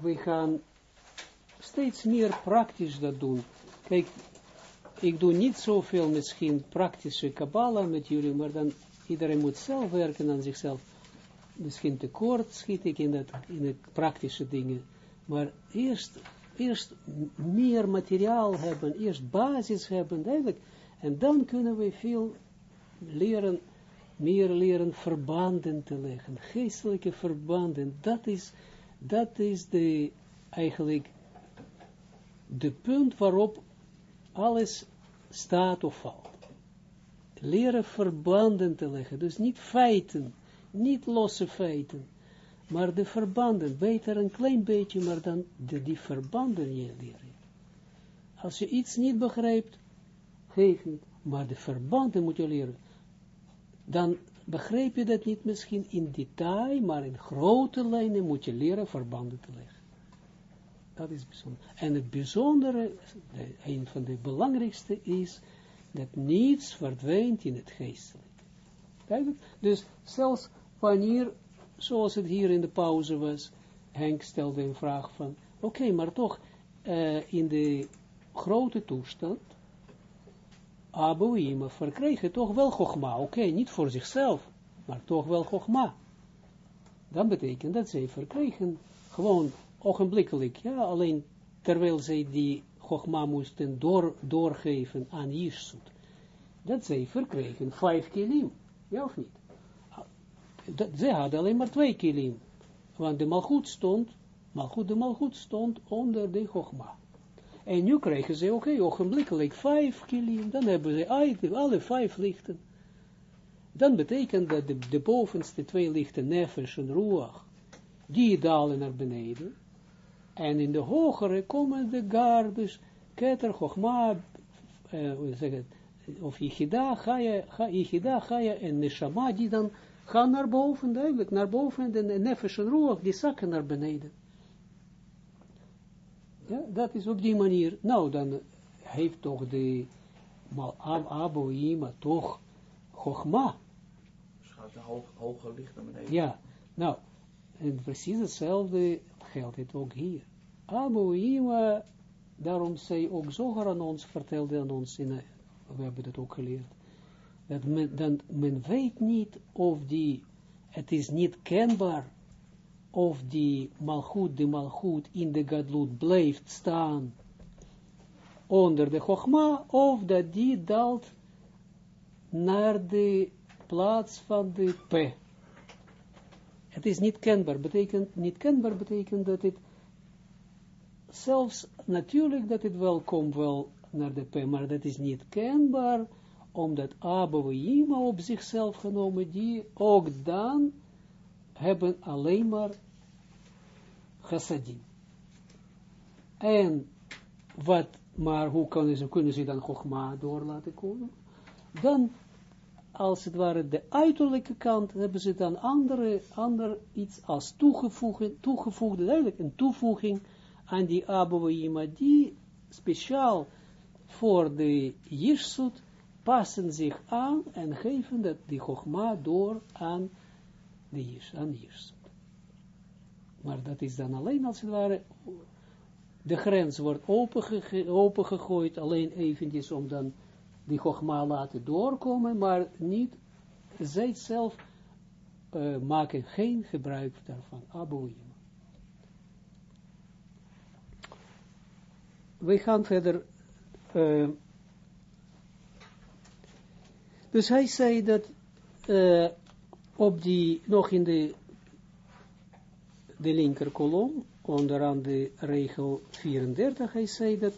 we gaan steeds meer praktisch dat doen. Kijk, ik doe niet zoveel misschien praktische Kabbalah met jullie, maar dan iedereen moet zelf werken aan zichzelf. Misschien tekort schiet ik in, dat, in de praktische dingen. Maar eerst, eerst meer materiaal hebben, eerst basis hebben, duidelijk. En dan kunnen we veel leren, meer leren verbanden te leggen. Geestelijke verbanden, dat is, dat is de, eigenlijk de punt waarop alles staat of valt. Leren verbanden te leggen, dus niet feiten, niet losse feiten, maar de verbanden, beter een klein beetje, maar dan de, die verbanden je leren. Als je iets niet begrijpt, geef niet, maar de verbanden moet je leren. Dan begrijp je dat niet misschien in detail, maar in grote lijnen moet je leren verbanden te leggen. Dat is bijzonder. En het bijzondere, een van de belangrijkste is, dat niets verdwijnt in het geestelijke. Dus zelfs wanneer, zoals het hier in de pauze was, Henk stelde een vraag van, oké, maar toch, uh, in de grote toestand, Abouima verkregen toch wel Chogma, oké, niet voor zichzelf, maar toch wel Chogma. Dan betekent dat zij verkregen gewoon ogenblikkelijk, ja, alleen terwijl zij die Chogma moesten door, doorgeven aan Jirsut, dat zij verkregen vijf kilim, ja of niet? Dat, zij hadden alleen maar twee kilim, want de malgoed stond, malgoed, de malgoed stond onder de Chogma. En nu krijgen ze, oké, okay, ogenblikkelijk vijf kilim, dan hebben ze alle vijf lichten. Dan betekent dat de, de bovenste twee lichten, nefesh en ruach, die dalen naar beneden, en in de hogere komen de gar, dus keter, chogma, het, of yichida, chaya, yichida, en neshama, die dan gaan naar boven, duidelijk, naar boven, en de nefesh en ruach, die zakken naar beneden. Ja, dat is op die manier. Nou, dan heeft toch de Aboïma toch Chogma. Dus gaat de hoog, hoge licht naar beneden. Ja, nou, en precies hetzelfde geldt het ook hier. Aboïma, daarom zei ook Zoger aan ons, vertelde aan ons, in, we hebben dat ook geleerd, dat men, dan, men weet niet of die, het is niet kenbaar of die malgoed, de malgoed in de gadlut blijft staan onder de chogma, of dat die daalt naar de plaats van de p. Het is niet kenbaar, betekent, niet kenbaar betekent dat het, zelfs natuurlijk dat het wel komt wel naar de p, maar dat is niet kenbaar, omdat Abba op zichzelf genomen, die ook dan hebben alleen maar chassadim. En wat, maar hoe kunnen ze, kunnen ze dan Chogma door laten komen? Dan, als het ware, de uiterlijke kant, hebben ze dan andere, ander iets als toegevoegde, eigenlijk een toevoeging aan die Abouima, die speciaal voor de Jirsut passen zich aan en geven dat die Chogma door aan de Jirs, aan Jirsut. Maar dat is dan alleen als het ware, de grens wordt opengegooid, open alleen eventjes om dan die Chogma laten doorkomen, maar niet, zij zelf uh, maken geen gebruik daarvan. Aboeim. We gaan verder. Uh, dus hij zei dat uh, op die, nog in de de linker kolom, onderaan de regel 34, hij zei dat,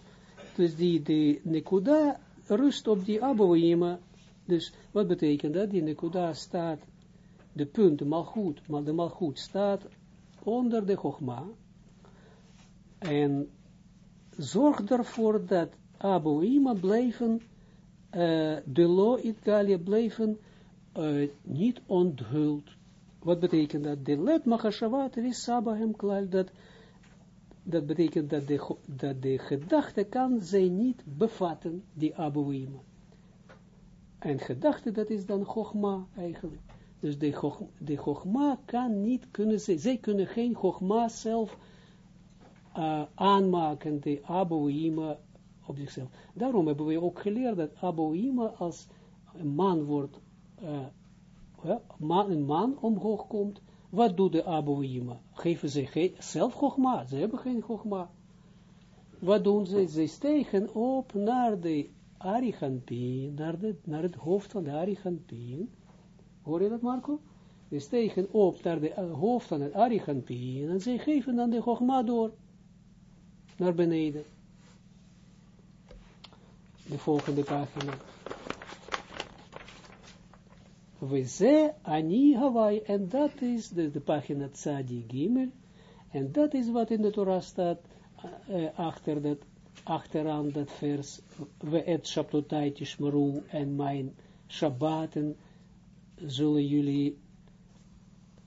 dus die, de nekuda rust op die aboïma, dus wat betekent dat? Die nekuda staat, de punt, de malgoed, maar de malgoed staat onder de chogma, en zorg ervoor dat aboïma blijven, uh, de lo itgalia blijven uh, niet onthuld wat betekent dat? De let machashavat is dat, dat betekent dat de, dat de gedachte kan zij niet bevatten, die abuima. En gedachte, dat is dan chogma eigenlijk. Dus de, chogma kan niet, kunnen zij, zij kunnen geen chogma zelf aanmaken de Aboima op zichzelf. Daarom hebben we ook geleerd dat Aboima als een man wordt, uh, man, een man omhoog komt, wat doet de Aboima? Geven ze geen, zelf Chogma, ze hebben geen Chogma. Wat doen ze? Ze stegen op naar de Ariganpien, naar, naar het hoofd van de Ariganpien. Hoor je dat, Marco? Ze stegen op naar de uh, hoofd van het Ariganpien en ze geven dan de Chogma door naar beneden. De volgende pagina. We ze ani Hawaii, en dat is de, de pagina Tzadi Gimel, en dat is wat in de Torah staat, uh, achter dat, achteraan dat vers, we et Shabtotai Tishmeru, en mijn Shabbaten zullen jullie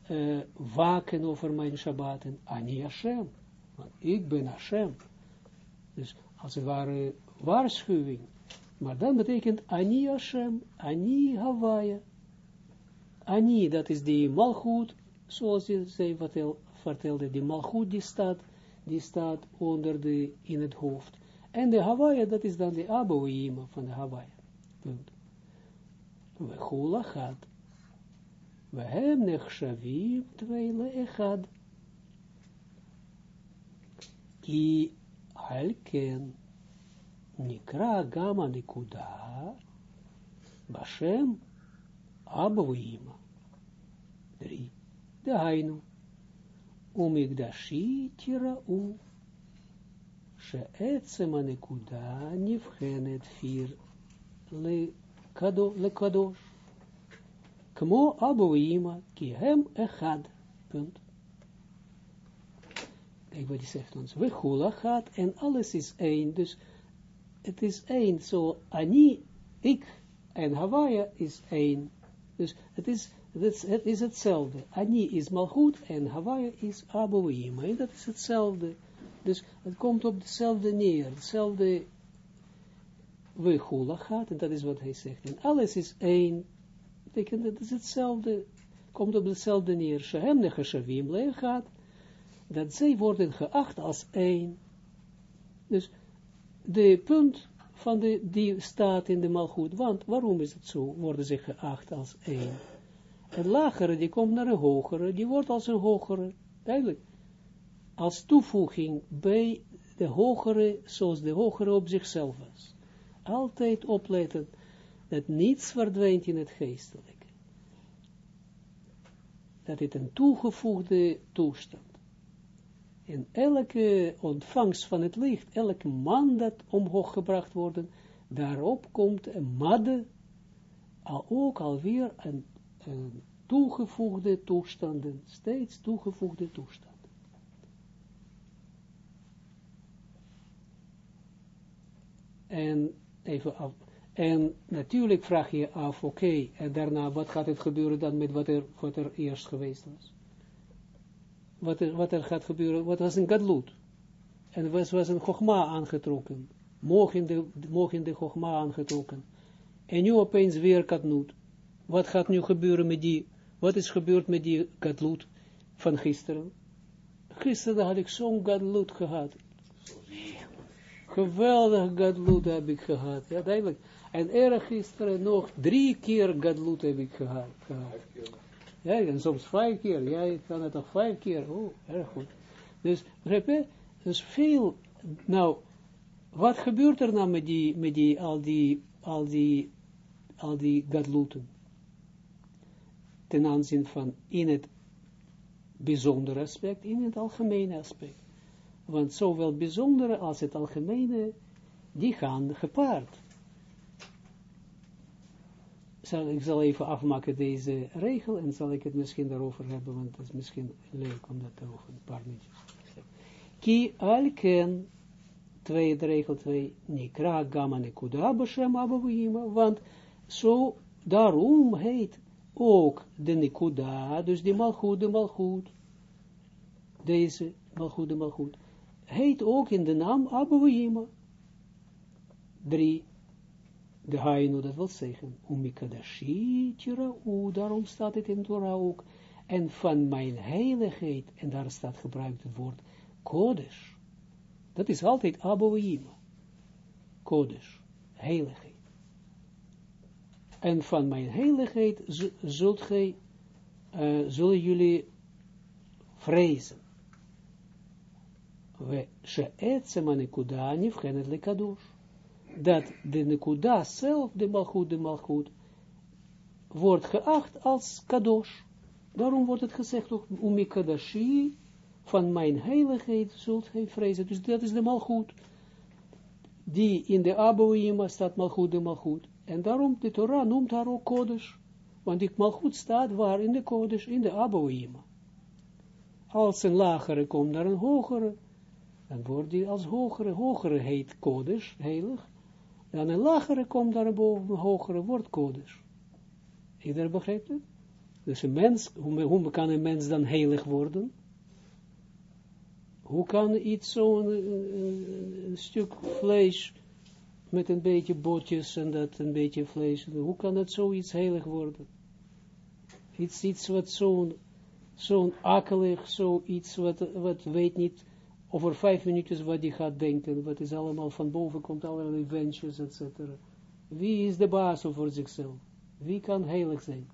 uh, waken over mijn Shabbaten, ani Hashem, want ik ben Hashem. Dus als het ware waarschuwing, maar dan betekent ani Hashem, ani Hawaii, Ani, dat is die malgoed, zoals zei, vertelde, die malgoed die staat, die staat onder de, in het hoofd. En de Hawaii, dat is dan de Aboïma van de Hawaii. Punt. We hula gaat. We hem tweele echad. Ki halken nikra gama nikuda bashem Abouima. Drie. De hainu. Umigdashi tira'u. She'etzem anekuda nivchenet fir lekadosh. Kmo Abouima ki hem echad. Punt. Kijk wat hij zegt ons. We hula gaat en alles is één. Dus het is één. Zo, ani, ik en Hawaii is één. Dus het is, het is hetzelfde. Ani is malgoed en Hawaii is Abouima. En dat is hetzelfde. Dus het komt op hetzelfde neer. Hetzelfde wegula gaat. En dat is wat hij zegt. En alles is één. Betekent dat is hetzelfde. Komt op hetzelfde neer. Shehem nechashavim gaat. Dat zij worden geacht als één. Dus de punt van de, die staat in de malgoed. Want waarom is het zo? Worden ze geacht als één. Een lagere, die komt naar een hogere, die wordt als een hogere. Duidelijk. Als toevoeging bij de hogere, zoals de hogere op zichzelf was. Altijd opletten dat niets verdwijnt in het geestelijke. Dat het een toegevoegde toestand en elke ontvangst van het licht, elke man dat omhoog gebracht wordt, daarop komt een madde, al ook alweer een, een toegevoegde toestanden, steeds toegevoegde toestanden. En even. En natuurlijk vraag je af, oké, en daarna wat gaat het gebeuren dan met wat er, wat er eerst geweest was? Wat er, wat er gaat gebeuren, wat was een gadlut. En was, was een chogma aangetrokken. Mogen de, mogen de chogma aangetrokken. En nu opeens weer gadlut. Wat gaat nu gebeuren met die, wat is gebeurd met die gadlut van gisteren? Gisteren had ik zo'n gadlut gehad. Geweldig gadlut heb ik gehad. Ja, duidelijk. En erg gisteren nog drie keer gadlut heb ik gehad. gehad. Ja, en soms vijf keer. Jij kan het toch vijf keer. Oh, erg goed. Dus, begrijp? Dus veel, nou, wat gebeurt er nou met die, met die, al die, al die, al die gadluten? Ten aanzien van in het bijzondere aspect, in het algemene aspect. Want zowel bijzondere als het algemene, die gaan gepaard zal, ik zal even afmaken deze regel en zal ik het misschien daarover hebben, want het is misschien leuk om dat over een paar minuten Ki alken, tweede regel 2, nikra gamma nekuda b'shem abavima, want zo, daarom heet ook de nekuda, dus die malchut, de malchut, deze malchut, de malchut, heet ook in de naam abavima. Drie, de hainu, dat wil zeggen, umikadashi u, daarom staat het in Torah ook, en van mijn heiligheid, en daar staat gebruikt het woord kodesh, Dat is altijd Aboima. Kodesh. Heiligheid. En van mijn heiligheid zult gij, uh, zullen jullie vrezen. We she'etzema nekuda nivchenet lekadosh. Dat de nekuda zelf, de malchut, de malchut, wordt geacht als kadosh. Daarom wordt het gezegd ook, umikadashi, van mijn heiligheid zult hij vrezen. Dus dat is de malchut. Die in de Aboima staat malchut de malchut. En daarom de Torah noemt haar ook Kodesh. Want die malchut staat waar in de Kodesh, in de Aboima. Als een lagere komt naar een hogere, dan wordt die als hogere, hogere heet Kodesh, heilig. Dan een lagere komt naar boven, een hogere wordt Kodesh. Iedereen begrijpt het? Dus een mens, hoe, hoe kan een mens dan heilig worden? Hoe kan iets zo'n een, een, stuk vlees met een beetje botjes en dat een beetje vlees, hoe kan het zoiets heilig worden? Iets, iets wat zo'n zo'n akelig, zoiets wat, wat weet niet over vijf minuutjes wat hij gaat denken, wat is allemaal van boven komt, allerlei wensjes, etc. Wie is de baas over zichzelf? Wie kan heilig zijn?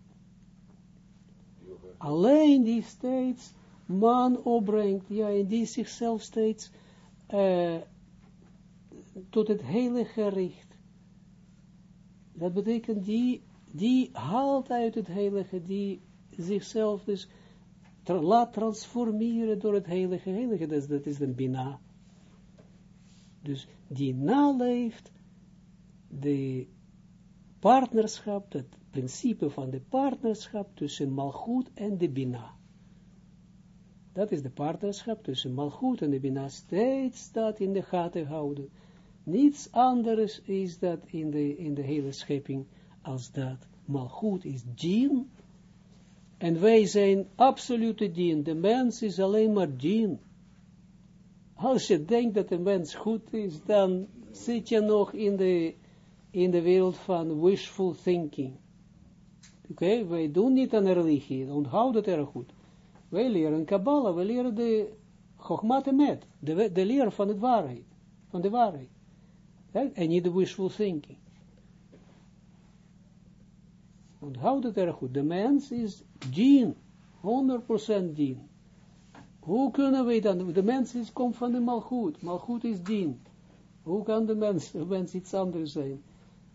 Alleen die steeds man opbrengt, ja, en die zichzelf steeds uh, tot het heilige richt. Dat betekent die, die haalt uit het heilige, die zichzelf dus tra laat transformeren door het heilige, heilige, dat is, de bina. Dus die naleeft de partnerschap, het principe van de partnerschap tussen Malchut en de Bina. Dat is de partnerschap tussen Malchut en de Bina, steeds dat in de gaten houden. Niets anders is dat in de, in de hele schepping als dat. Malchut is dien, en wij zijn absolute dien. De mens is alleen maar dien. Als je denkt dat een mens goed is, dan zit je nog in de in de wereld van wishful thinking. Oké, wij doen niet aan religie, onthoud het erg goed. Wij leren Kabbalah, wij leren de Chogmat met, de, de leer van het waarheid, van de waarheid. En niet de wishful thinking. Onthoud het erg goed, de mens is dien, 100% dien. Hoe kunnen wij dan, de mens is, komt van de malgoed, malgoed is dien. Hoe kan de mens, de mens iets anders zijn?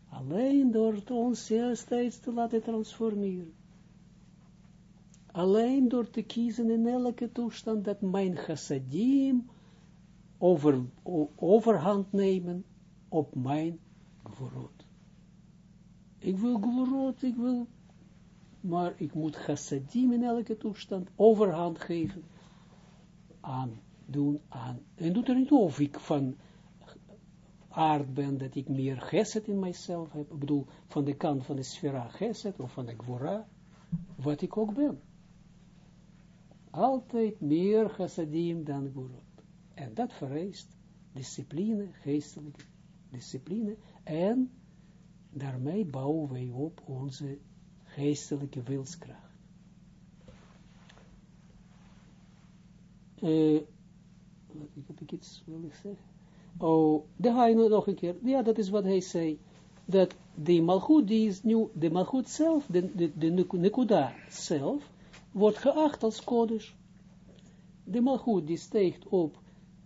Alleen door ons steeds te laten transformeren. Alleen door te kiezen in elke toestand dat mijn chassadim over, overhand nemen op mijn gvorot. Ik wil gvorot, ik wil, maar ik moet chassadim in elke toestand overhand geven aan, doen aan. En doet er niet of ik van aard ben, dat ik meer geset in mijzelf heb, ik bedoel, van de kant van de sfera geset, of van de gwora, wat ik ook ben. Altijd meer chassadim dan gvorot. En dat vereist discipline, geestelijke discipline, en daarmee bouwen wij op onze geestelijke wilskracht. Uh, ik heb ik iets willen zeggen. Oh, de Haino nog een keer. Ja, dat is wat hij zei. Dat de Malchut, die is nu, de Malchut zelf, de, de, de Nekuda zelf, wordt geacht als Kodesh. De Malchut die steekt op,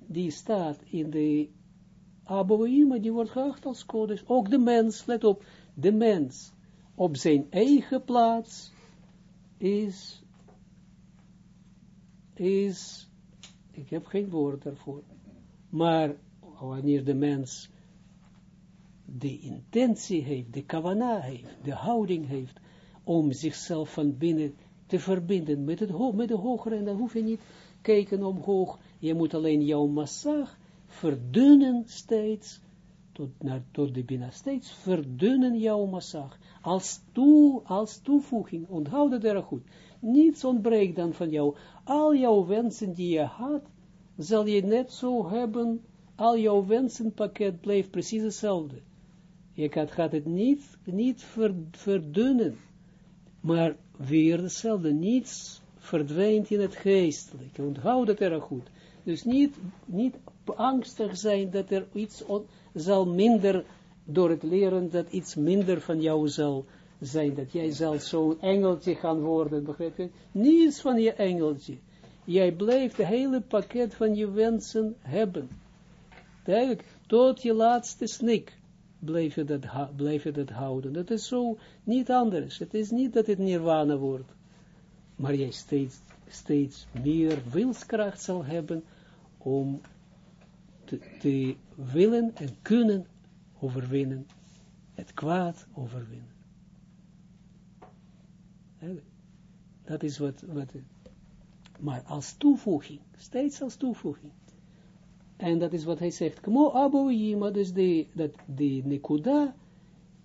die staat in de Aboïma, die wordt geacht als Kodesh. Ook de mens, let op, de mens op zijn eigen plaats is, is, ik heb geen woord daarvoor, maar wanneer de mens de intentie heeft, de kavana heeft, de houding heeft, om zichzelf van binnen te verbinden met, het met de hogere, en dan hoef je niet kijken omhoog, je moet alleen jouw massag verdunnen steeds, tot, naar, tot de binnen steeds verdunnen jouw massag, als, toe, als toevoeging, onthoud het erg goed, niets ontbreekt dan van jou, al jouw wensen die je had, zal je net zo hebben, al jouw wensenpakket blijft precies hetzelfde. Je gaat, het niet, niet verdunnen, maar weer hetzelfde, niets verdwijnt in het geestelijke. Onthoud dat erg goed. Dus niet, niet angstig zijn dat er iets zal minder, door het leren, dat iets minder van jou zal zijn, dat jij zal zo'n engeltje gaan worden, begrijp je? Niets van je engeltje. Jij blijft het hele pakket van je wensen hebben. Tot je laatste snik blijf je dat, blijf je dat houden. Dat is zo niet anders. Het is niet dat het nirvana wordt. Maar jij steeds, steeds meer wilskracht zal hebben om te, willen en kunnen overwinnen. Het kwaad overwinnen. Dat is wat, wat, maar als toevoeging, steeds als toevoeging. En dat is wat hij zegt. Kmo Yima, dus die, dat, die Nekuda,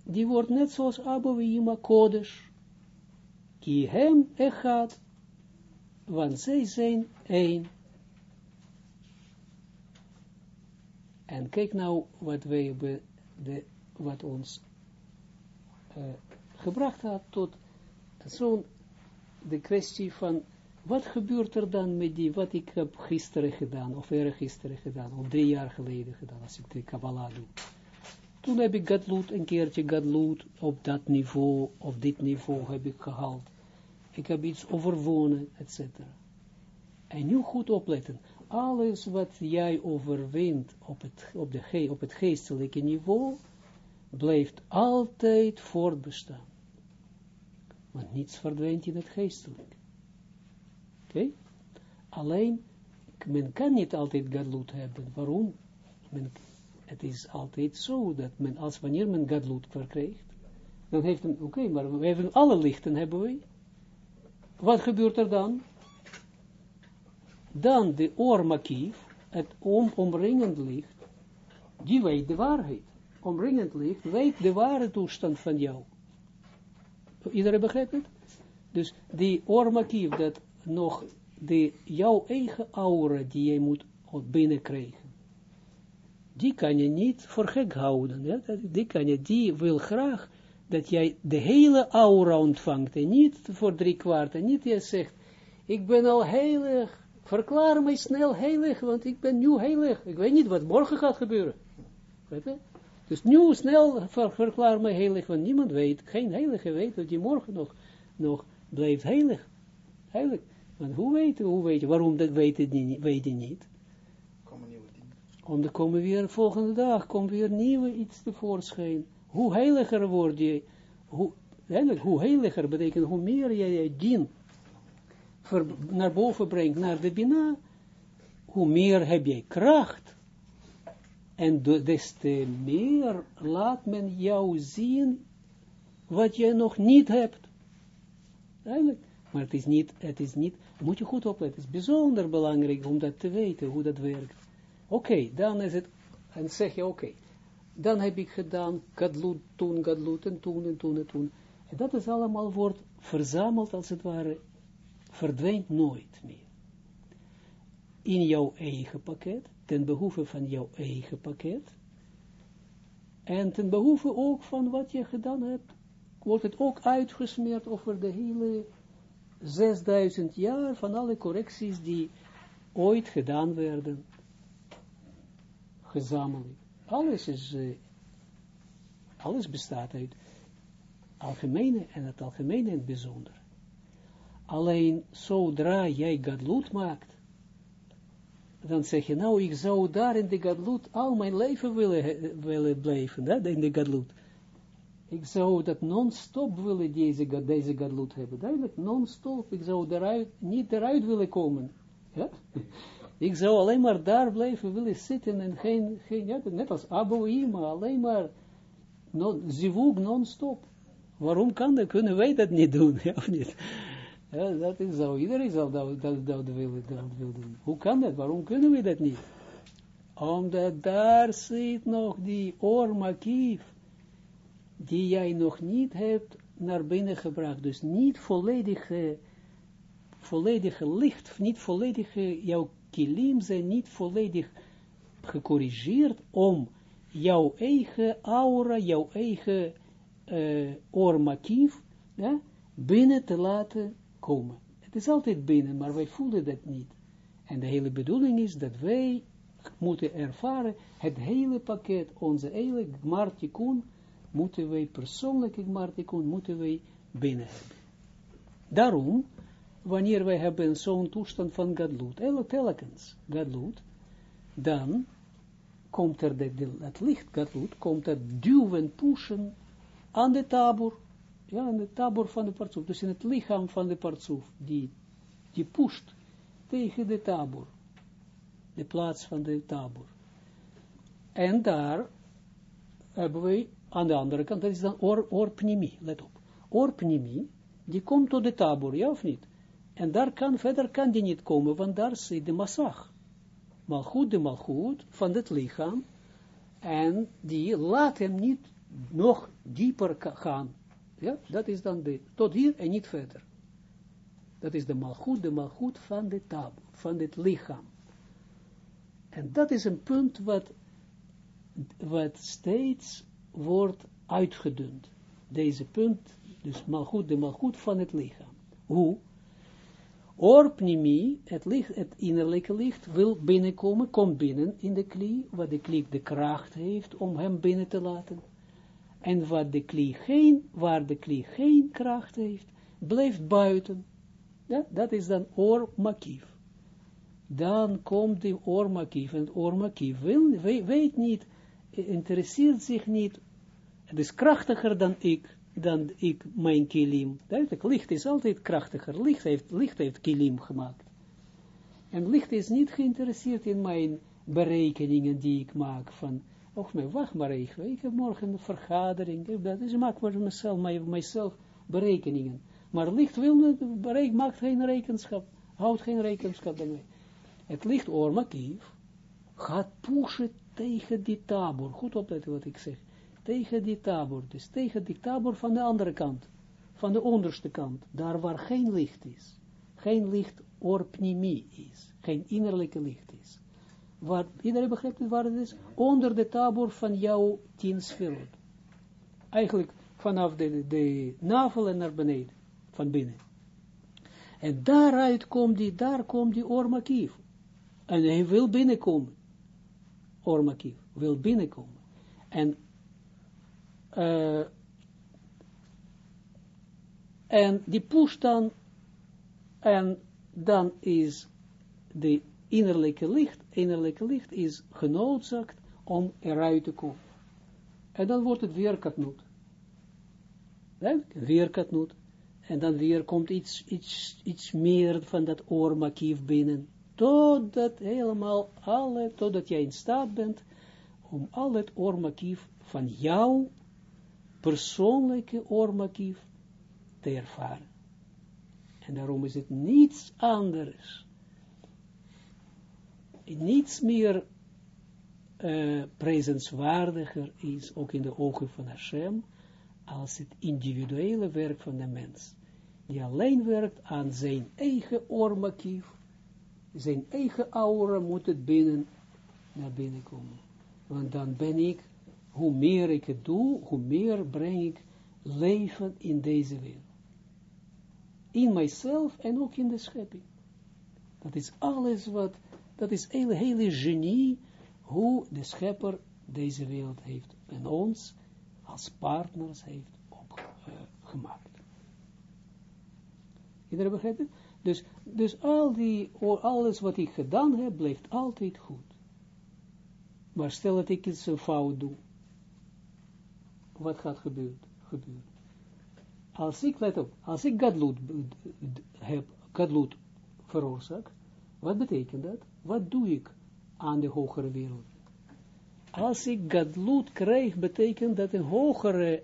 die wordt net zoals Yima Kodesh. Ki hem echad, want zij zijn één. En kijk nou wat wij hebben, de, wat ons uh, gebracht had tot zo'n, de kwestie van wat gebeurt er dan met die, wat ik heb gisteren gedaan, of gisteren gedaan, of drie jaar geleden gedaan, als ik de Kabbalah doe. Toen heb ik Gadloed, een keertje Gadloed, op dat niveau, of dit niveau heb ik gehaald. Ik heb iets overwonnen, etc. En nu goed opletten. Alles wat jij overwint op het, op, de, op het geestelijke niveau, blijft altijd voortbestaan. Want niets verdwijnt in het geestelijke. Oké? Alleen, men kan niet altijd gadlut hebben. Waarom? Men, het is altijd zo dat men, als wanneer men gadlut verkrijgt, dan heeft men, oké, maar we hebben alle lichten, hebben we. Wat gebeurt er dan? Dan de oormakief, het om, omringend licht, die weet de waarheid. Omringend licht weet de ware toestand van jou. Iedereen begrijpt het? Dus die oormakief, dat nog de, jouw eigen aura die je moet binnenkrijgen. Die kan je niet voor gek houden. Die, kan je, die wil graag dat jij de hele aura ontvangt. En niet voor drie kwart. En niet je zegt, ik ben al heilig. Verklaar mij snel heilig, want ik ben nu heilig. Ik weet niet wat morgen gaat gebeuren. Weet je? Dus nu snel ver, verklaar mij heilig, want niemand weet, geen heilige weet dat je morgen nog, nog blijft heilig. Heilig. Want hoe weet je, hoe weet je, waarom dat weet je niet? Weet je niet? Dingen. Omdat komen weer volgende dag, komt weer nieuwe iets tevoorschijn. Hoe heiliger word je, hoe, eigenlijk, hoe heiliger betekent, hoe meer jij je dien naar boven brengt, naar de Bina, hoe meer heb je kracht. En des te meer laat men jou zien wat je nog niet hebt. Eigenlijk. Maar het is niet, het is niet, moet je goed opletten, het is bijzonder belangrijk om dat te weten, hoe dat werkt. Oké, dan is het, en zeg je, oké, dan heb ik gedaan, gadloed, toen, gadloed, en toen, en toen, en toen. En dat is allemaal wordt verzameld, als het ware, verdwijnt nooit meer. In jouw eigen pakket, ten behoeve van jouw eigen pakket, en ten behoeve ook van wat je gedaan hebt, wordt het ook uitgesmeerd over de hele 6000 jaar van alle correcties die ooit gedaan werden, gezamenlijk. Alles is, uh, alles bestaat uit algemene en het algemene en het bijzonder. Alleen zodra jij gadloed maakt, dan zeg je, nou, ik zou daar in de gadloed al mijn leven willen, willen blijven, hè, in de gadloed. Ik zou dat non-stop willen deze, deze gadlut hebben. Duidelijk, non-stop. Ik zou eruit, niet eruit willen komen. Ja? Ik zou alleen maar daar blijven willen zitten en geen, geen ja, net als Ima, alleen maar non, zivug non-stop. Waarom kan dat? Kunnen wij dat niet doen? Ja, of niet? Ja, dat is zo. Iedereen zal dat, dat, dat, willen, dat willen doen. Hoe kan dat? Waarom kunnen we dat niet? Omdat daar zit nog die oormakief die jij nog niet hebt naar binnen gebracht. Dus niet volledige, volledige licht, niet volledige, jouw kilim zijn niet volledig gecorrigeerd om jouw eigen aura, jouw eigen uh, oormakief, ja, binnen te laten Het is altijd binnen, maar wij voelen dat niet. En de hele bedoeling is dat wij moeten ervaren, het hele pakket, onze hele Gmartikun, moeten wij, persoonlijke Gmartikun, moeten wij binnen hebben. Daarom, wanneer wij hebben zo'n toestand van Gadlut, telkens Gadlut, dan komt er de, het licht Gadlut, komt er duwen, pushen aan de tabor, ja, aan de tabor van de partsoef, dus in het lichaam van de partsoef, die, die pusht tegen de tabor, de plaats van de tabor. En daar hebben we aan de andere kant, dat is dan or, orpnimi, let op. Orpnimi, die komt tot de tabor, ja of niet? En daar kan, verder kan die niet komen, want daar zit de massag. Malchut de malchut van het lichaam, en die laat hem niet nog dieper gaan. Ja, dat is dan de, tot hier en niet verder. Dat is de malchut, de malchut van de tabor, van het lichaam. En dat is een punt wat, wat steeds wordt uitgedund. Deze punt, dus malgoed, de malgoed van het lichaam. Hoe? Orpnimi, het, licht, het innerlijke licht, wil binnenkomen, komt binnen in de klie, wat de klie de kracht heeft om hem binnen te laten. En wat de klie geen, waar de klie geen kracht heeft, blijft buiten. Ja, dat is dan oormakief. Dan komt de oormakief, en oormakief wil, weet niet, interesseert zich niet het is krachtiger dan ik, dan ik, mijn kilim. Duidelijk, licht is altijd krachtiger. Licht heeft, licht heeft kilim gemaakt. En licht is niet geïnteresseerd in mijn berekeningen die ik maak van, of mij, wacht maar even, ik heb morgen een vergadering, dat is, ik maak voor mezelf, mijzelf berekeningen. Maar licht wil maakt geen rekenschap, houdt geen rekenschap daarmee. Het licht oormakief gaat pushen tegen die tabor. Goed opletten wat ik zeg. Tegen die tabor, dus tegen die tabor van de andere kant, van de onderste kant, daar waar geen licht is, geen licht orpnimi is, geen innerlijke licht. Waar, iedereen begrijpt het waar het is? Onder de tabor van jouw tien sferot. Eigenlijk vanaf de, de navel en naar beneden, van binnen. En daaruit komt die, daar komt die ormakief. En hij wil binnenkomen. Ormakief wil binnenkomen. En uh, en die pusht dan, en dan is de innerlijke licht, innerlijke licht is genoodzaakt om eruit te komen. En dan wordt het weer katnoot. Weer katnoot. En dan weer komt iets, iets, iets meer van dat oormakief binnen. Totdat helemaal alle, totdat jij in staat bent om al het oormakief van jou persoonlijke oormakief te ervaren. En daarom is het niets anders. Niets meer uh, prezenswaardiger is, ook in de ogen van Hashem, als het individuele werk van de mens. Die alleen werkt aan zijn eigen oormakief, zijn eigen aura moet het binnen, naar binnen komen. Want dan ben ik hoe meer ik het doe, hoe meer breng ik leven in deze wereld. In mijzelf en ook in de schepping. Dat is alles wat, dat is hele, hele genie, hoe de schepper deze wereld heeft en ons als partners heeft opgemaakt. Uh, Iedereen begrijpt? Dus, dus al die, alles wat ik gedaan heb, blijft altijd goed. Maar stel dat ik iets een fout doe, wat gaat gebeuren. gebeuren. Als ik, let op, als ik gadloed heb, gadloed veroorzaakt, wat betekent dat? Wat doe ik aan de hogere wereld? Als ik gadloed krijg, betekent dat een hogere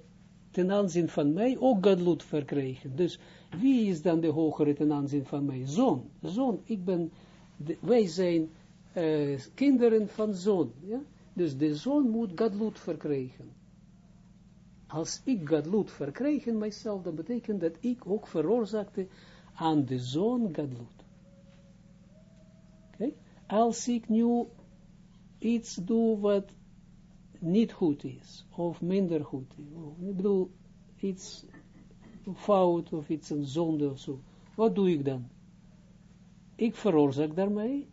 ten aanzien van mij ook gadloed verkrijgen. Dus wie is dan de hogere ten aanzien van mij? Zon. Zon, ik ben, wij zijn uh, kinderen van zon. Ja? Dus de zon moet gadloed verkrijgen als ik gadlut verkreeg in mijzelf, dat betekent dat ik ook veroorzaakte aan de zoon gadlut. Als ik nu iets doe wat niet goed is, of minder goed is, ik bedoel, iets fout of iets een zonde of zo, wat doe ik dan? ik veroorzaak daarmee,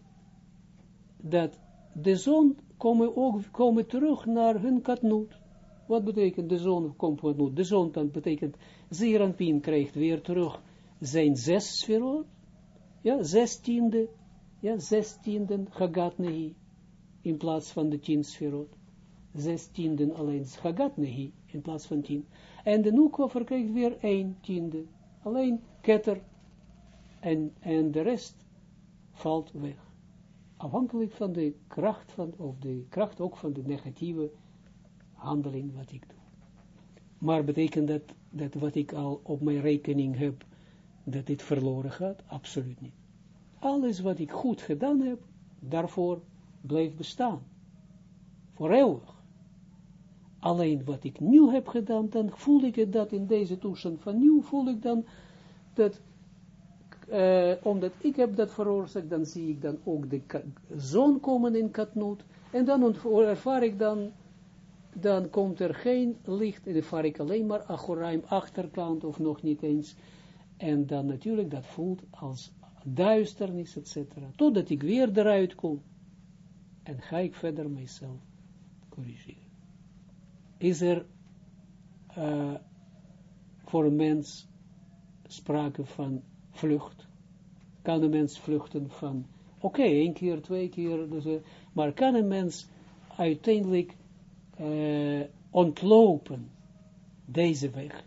dat de zon komen, ook, komen terug naar hun katnoot. Wat betekent de zon komt katnoot? De zon dan betekent, Zeranpien krijgt weer terug zijn zes sferot, ja, zestiende, ja, zestienden Hagat Nehi, in plaats van de tien sferot. Zestienden alleen Hagat Nehi, in plaats van tien. En de Nukwa krijgt weer een tiende, alleen ketter, en, en de rest valt weg. Afhankelijk van de kracht van, of de kracht ook van de negatieve handeling wat ik doe. Maar betekent dat, dat wat ik al op mijn rekening heb, dat dit verloren gaat? Absoluut niet. Alles wat ik goed gedaan heb, daarvoor blijft bestaan. Voor eeuwig. Alleen wat ik nieuw heb gedaan, dan voel ik het dat in deze toestand van nieuw, voel ik dan dat, uh, omdat ik heb dat veroorzaakt, dan zie ik dan ook de zon komen in katnoot, en dan ervaar ik dan, dan komt er geen licht, en ervaar ik alleen maar achoraim achterkant, of nog niet eens, en dan natuurlijk dat voelt als duisternis, etc. Totdat ik weer eruit kom. En ga ik verder mijzelf corrigeren. Is er uh, voor een mens sprake van vlucht? Kan een mens vluchten van, oké, één keer, twee keer, dus, uh, maar kan een mens uiteindelijk uh, ontlopen deze weg?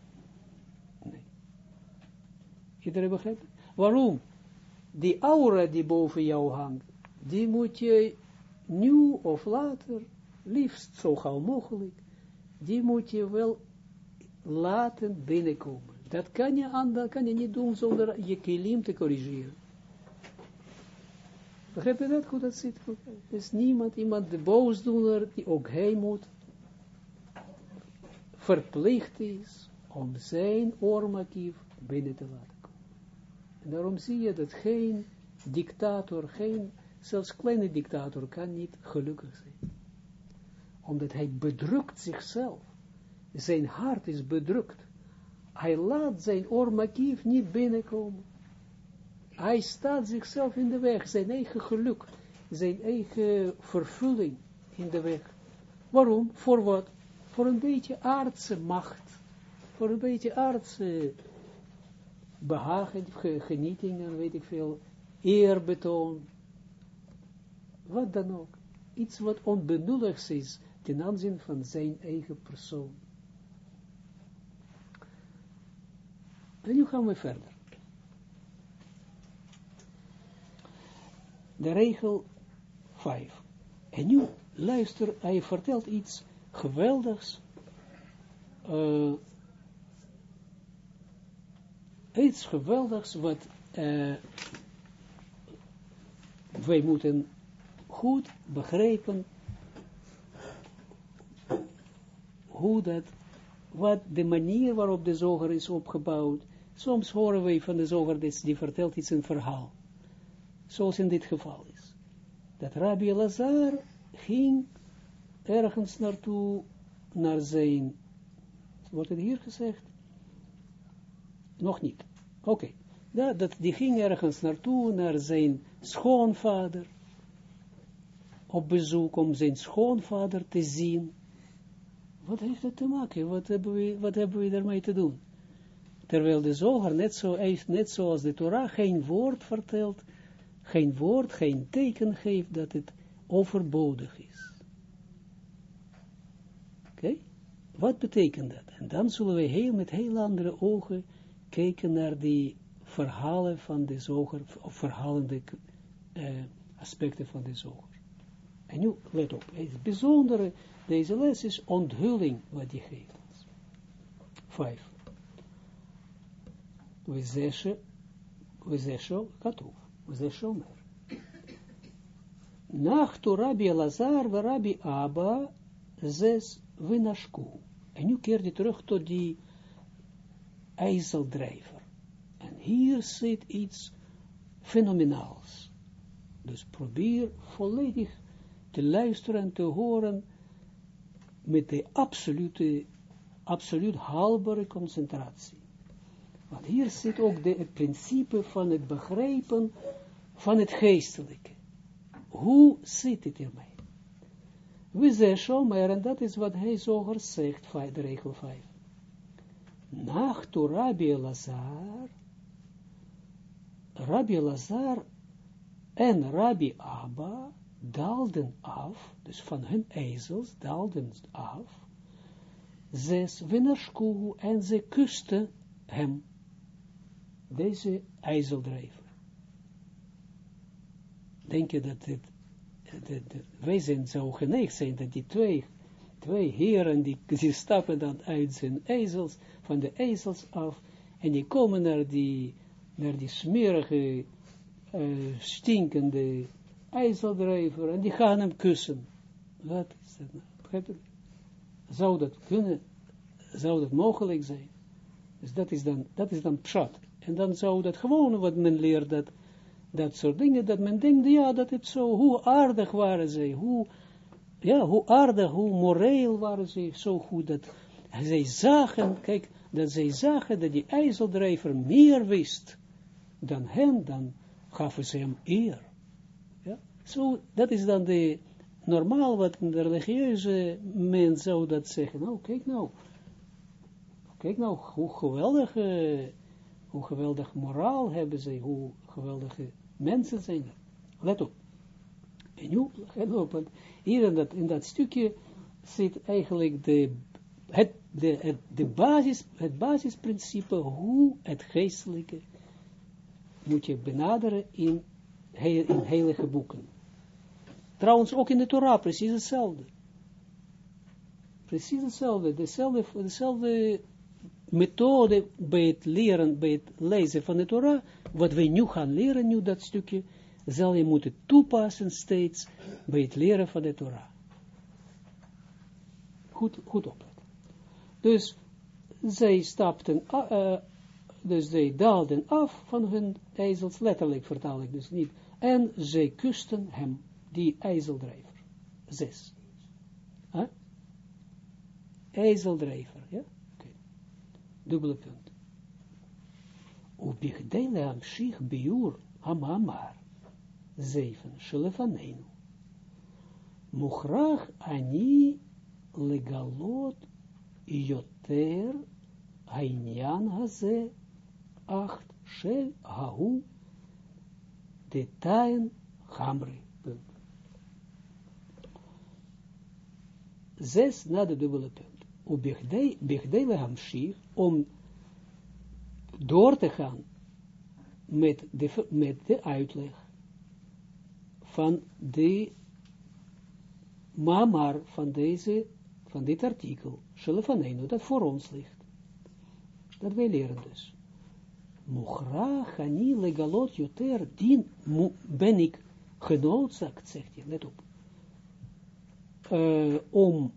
Nee. Iedereen begrijpt? Waarom? Die aura die boven jou hangt, die moet je nu of later, liefst zo gauw mogelijk, die moet je wel laten binnenkomen. Dat kan je, kan je niet doen zonder je kilim te corrigeren. Begrijp je dat? Hoe dat zit? Er is niemand, iemand de boosdoener, die ook hij moet, verplicht is om zijn oormakief binnen te laten. Daarom zie je dat geen dictator, geen, zelfs kleine dictator kan niet gelukkig zijn. Omdat hij bedrukt zichzelf. Zijn hart is bedrukt. Hij laat zijn oormakief niet binnenkomen. Hij staat zichzelf in de weg, zijn eigen geluk, zijn eigen vervulling in de weg. Waarom? Voor wat? Voor een beetje aardse macht. Voor een beetje aardse behagen, genietingen, weet ik veel, eerbetoon, wat dan ook. Iets wat onbenulligs is ten aanzien van zijn eigen persoon. En nu gaan we verder. De regel 5. En nu luister, hij vertelt iets geweldigs. Uh, iets geweldigs wat uh, wij moeten goed begrijpen hoe dat, wat de manier waarop de zoger is opgebouwd. Soms horen wij van de zoger, die vertelt iets een verhaal. Zoals in dit geval is. Dat Rabbi Lazar ging ergens naartoe, naar zijn, wordt het hier gezegd? Nog niet. Oké. Dat, die ging ergens naartoe, naar zijn schoonvader, op bezoek om zijn schoonvader te zien. Wat heeft dat te maken? Wat hebben we, wat hebben we daarmee te doen? Terwijl de zoger net, zo, net zoals de Torah geen woord vertelt, geen woord, geen teken geeft dat het overbodig is. Oké? Wat betekent dat? En dan zullen we heel, met heel andere ogen kijken naar die verhalen van de zoger, of verhalende uh, aspecten van de zoger. En nu, let op, het bijzondere, deze les is onthulling wat die geeft ons. Vijf. We zeggen, we zeggen, katoef, we zeggen mer. Nachtu Rabbi Lazar Rabbi Abba, zes, we En nu keert hij terug tot die ijzeldrijver. En hier zit iets fenomenaals. Dus probeer volledig te luisteren en te horen met de absolute, absoluut haalbare concentratie. Want hier zit ook de, het principe van het begrijpen van het geestelijke. Hoe zit het ermee? We zeggen maar, en dat is wat hij zoger zegt, de regel 5. Nach to Rabbi Lazar, Rabbi Lazar en Rabbi Abba daalden af, dus van hun ezels daalden af, zes winnerskoe en ze kusten hem, deze ijzeldrijver. Denk je dat het, de, de, wij zijn zo geneigd zijn dat die twee, twee heren, die, die stappen dan uit zijn ezels, van de ezels af, en die komen naar die, naar die smerige, uh, stinkende ijzeldrijver, en die gaan hem kussen. Wat is dat nou? Zou dat kunnen, zou dat mogelijk zijn? Dus dat is dan, dat is dan pshat. En dan zou dat gewoon wat men leert, dat, dat soort dingen, dat men denkt, ja, dat het zo, hoe aardig waren zij, hoe, ja, hoe aardig, hoe moreel waren zij, zo goed, dat zij zagen, kijk, dat zij zagen dat die ijzeldrijver meer wist dan hen, dan gaven ze hem eer. Ja, zo, dat is dan de, normaal wat een religieuze mens zou dat zeggen, nou, kijk nou, Kijk nou, hoe geweldig, hoe geweldig moraal hebben zij, hoe geweldige mensen zijn. Let op. En nu, let op, hier in dat, in dat stukje zit eigenlijk de, het, de, het, de basis, het basisprincipe hoe het geestelijke moet je benaderen in, heilige boeken. Trouwens, ook in de Torah precies hetzelfde. Precies hetzelfde, dezelfde, dezelfde methode bij het leren, bij het lezen van de Torah, wat wij nu gaan leren, nu dat stukje, zal je moeten toepassen steeds bij het leren van de Torah. Goed, goed opletten. Dus zij stapten, uh, dus zij daalden af van hun ijzels, letterlijk vertaal ik dus niet, en zij kusten hem, die ijzeldrijver. Zes. Huh? IJzeldrijver, ja? dubbele punt. Ubigdele amshich biur hamamar. Zeven, shelefanenu. Muchrach ani legalot yoter העניין הזה, acht, shel ההוא, detaien hamri. Zes na de dubbele punt. Ubigdele hamshich, om door te gaan met de, met de uitleg van de mamar van deze, van dit artikel, Shelefanenu, dat voor ons ligt. Dat wij leren dus. Mochra chani legalot joter, dien ben ik genoodzaakt, zegt hij, let op, uh, om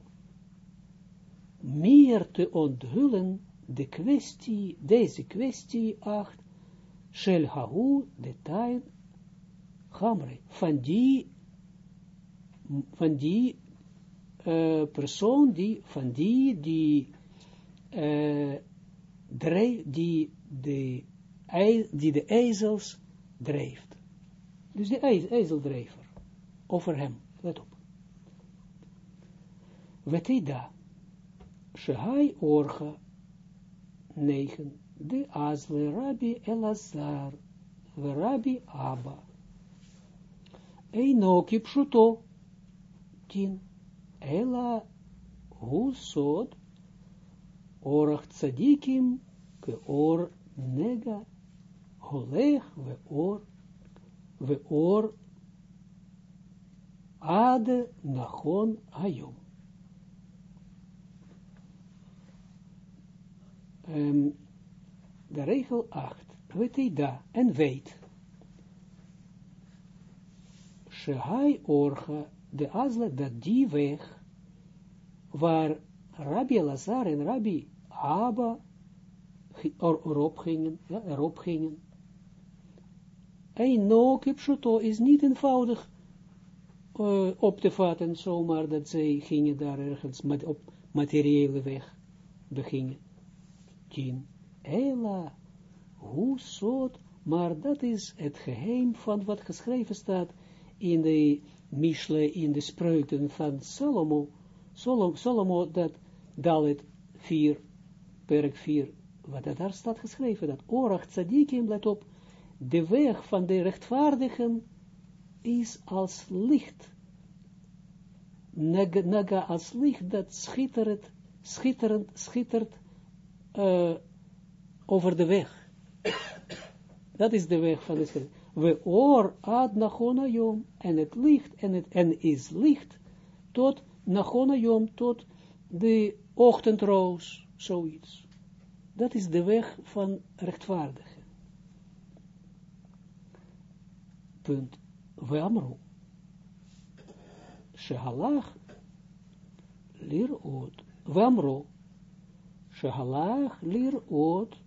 meer te onthullen de kwestie, deze kwestie acht, shel hahu, de tijd, hamre, van die, van die uh, persoon, die, van die, die, uh, drijf, die, de, die de ezels drijft. Dus de ezeldrijver, over hem, let op. Wetida, Shehai Orga 9. De Azle Rabbi Elazar, Rabbi Abba. Einoki Pshuto, 10. Ela Husod, Orach Tzadikim, Ke Or Nega, Holech Ve Or, Ve Or Ade Nachon Hayom. um, de regel 8, weet da, en weet, Shehai Orga, de Azle, dat die weg, waar Rabbi Lazar en Rabbi Abba erop gingen, ja, erop gingen. Een nokipshuto is niet eenvoudig uh, op te vatten, zomaar dat zij gingen daar ergens met, op materiële weg begingen. 10. Ela, hoe soort Maar dat is het geheim van wat geschreven staat in de Mishle, in de spreuken van Salomo. Salomo, dat Dalit 4, perk 4, wat daar staat geschreven, dat Orach Tzadikim, let op, de weg van de rechtvaardigen is als licht. Naga, als licht dat schittert, schitterend, schittert uh, over de weg. Dat is de weg van de. We oor ad nachona yom, en het licht, en het en is licht, tot nachona yom, tot de ochtendroos, zoiets. Dat is de weg van rechtvaardigen. Punt. We amro. Shehalach lirot. We amro. Shehalach lirot.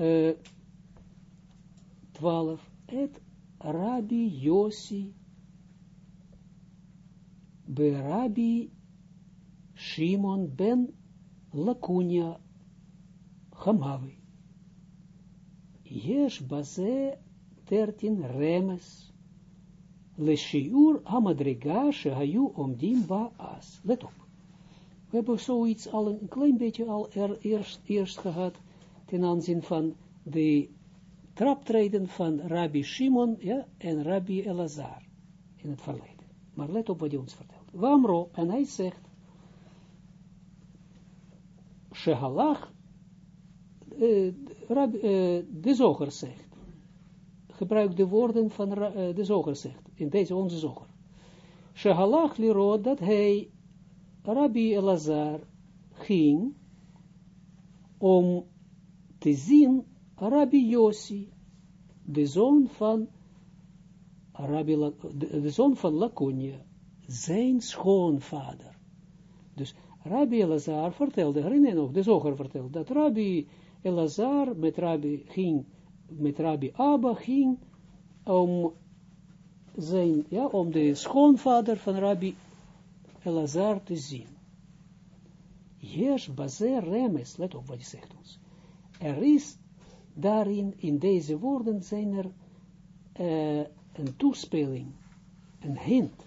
Uh, 12. Et Rabbi Yossi be Rabbi Shimon ben Lakunia Hamavi. Yesh baze tertin remes leshiur hamadrega shehayu omdim baas. Let op. We hebben zoiets al een klein beetje al er eerst, eerst gehad ten aanzien van de traptreden van Rabbi Shimon ja, en Rabbi Elazar in het verleden. Maar let op wat hij ons vertelt. Wamro, en hij zegt, Shehalach, uh, Rabbi, uh, de zoger zegt, gebruik de woorden van uh, de zoger zegt, in deze onze zoger. Shehalach liro dat hij, Rabbi Elazar, ging om te zien Rabbi Yossi, de zoon van Rabbi, de, zoon van Laconia, zijn schoonvader. Dus Rabbi Elazar vertelde, herinner je nog, de zoger vertelde, dat Rabbi Elazar met Rabbi ging, met Rabbi Abba ging, om zijn, ja, om de schoonvader van Rabbi Elazar te zien. Yes, bazer remes, let op wat hij zegt ons. Er is daarin, in deze woorden, zijn er uh, een toespeling, een hint,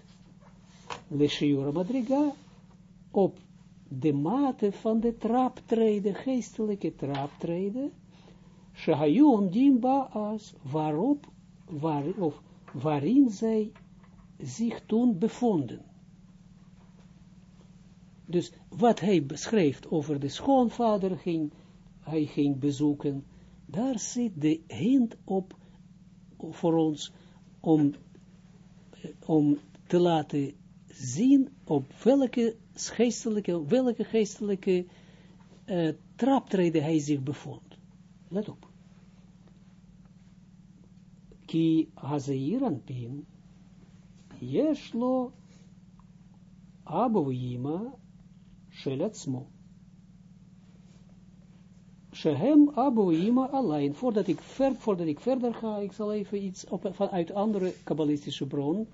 Leshiura Madriga, op de mate van de traptreden, geestelijke traptreden, Shahayum Dimba as, waarop, waar, of waarin zij zich toen bevonden. Dus wat hij beschreef over de schoonvader ging, hij ging bezoeken, daar zit de hint op voor ons om, om te laten zien op welke geestelijke, welke geestelijke uh, traptreden hij zich bevond. Let op. Ki hazeiran pin, yeshlo aboyima shelatzmo. Shehem aboyima alleen. Voordat ik, voordat ik verder ga, ik zal even iets op, vanuit andere kabbalistische bron